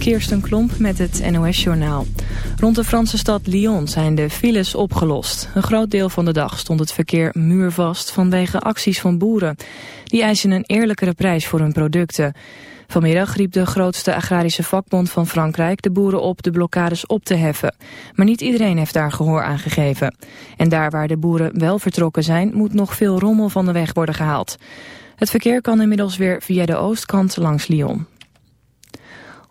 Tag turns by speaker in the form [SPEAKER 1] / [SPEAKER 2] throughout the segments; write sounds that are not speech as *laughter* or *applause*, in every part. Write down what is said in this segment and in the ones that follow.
[SPEAKER 1] Kirsten Klomp met het NOS-journaal. Rond de Franse stad Lyon zijn de files opgelost. Een groot deel van de dag stond het verkeer muurvast vanwege acties van boeren. Die eisen een eerlijkere prijs voor hun producten. Vanmiddag riep de grootste agrarische vakbond van Frankrijk de boeren op de blokkades op te heffen. Maar niet iedereen heeft daar gehoor aan gegeven. En daar waar de boeren wel vertrokken zijn, moet nog veel rommel van de weg worden gehaald. Het verkeer kan inmiddels weer via de oostkant langs Lyon.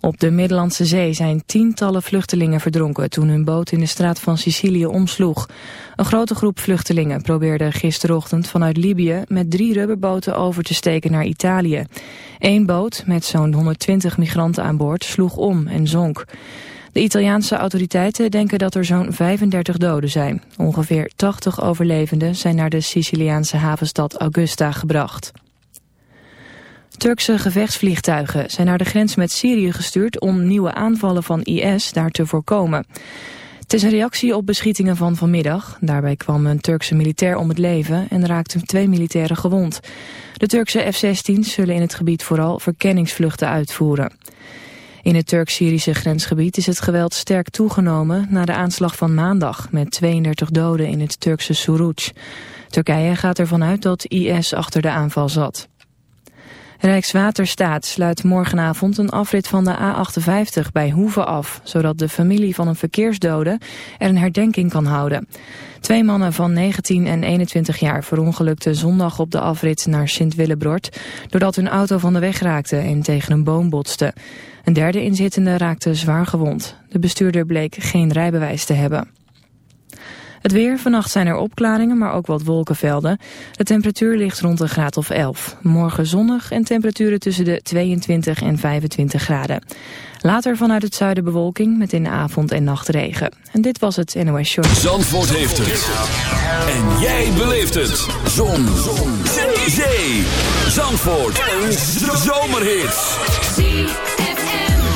[SPEAKER 1] Op de Middellandse Zee zijn tientallen vluchtelingen verdronken toen hun boot in de straat van Sicilië omsloeg. Een grote groep vluchtelingen probeerde gisterochtend vanuit Libië met drie rubberboten over te steken naar Italië. Eén boot met zo'n 120 migranten aan boord sloeg om en zonk. De Italiaanse autoriteiten denken dat er zo'n 35 doden zijn. Ongeveer 80 overlevenden zijn naar de Siciliaanse havenstad Augusta gebracht. Turkse gevechtsvliegtuigen zijn naar de grens met Syrië gestuurd om nieuwe aanvallen van IS daar te voorkomen. Het is een reactie op beschietingen van vanmiddag. Daarbij kwam een Turkse militair om het leven en raakten twee militairen gewond. De Turkse F-16's zullen in het gebied vooral verkenningsvluchten uitvoeren. In het Turk-Syrische grensgebied is het geweld sterk toegenomen na de aanslag van maandag met 32 doden in het Turkse Suruc. Turkije gaat ervan uit dat IS achter de aanval zat. Rijkswaterstaat sluit morgenavond een afrit van de A58 bij Hoeve af, zodat de familie van een verkeersdode er een herdenking kan houden. Twee mannen van 19 en 21 jaar verongelukten zondag op de afrit naar Sint-Willebrord, doordat hun auto van de weg raakte en tegen een boom botste. Een derde inzittende raakte zwaar gewond. De bestuurder bleek geen rijbewijs te hebben. Het weer, vannacht zijn er opklaringen, maar ook wat wolkenvelden. De temperatuur ligt rond een graad of 11. Morgen zonnig en temperaturen tussen de 22 en 25 graden. Later vanuit het zuiden bewolking met in de avond en nacht regen. En dit was het NOS Show.
[SPEAKER 2] Zandvoort heeft het. En jij beleeft het. Zon. Zon. Zee. Zee. Zandvoort. Een zomerhit.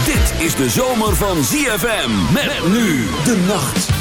[SPEAKER 2] Dit is de zomer van ZFM. Met nu de nacht.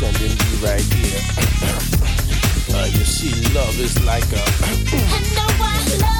[SPEAKER 2] sending you right here. *coughs*
[SPEAKER 3] uh, you see, love is like a.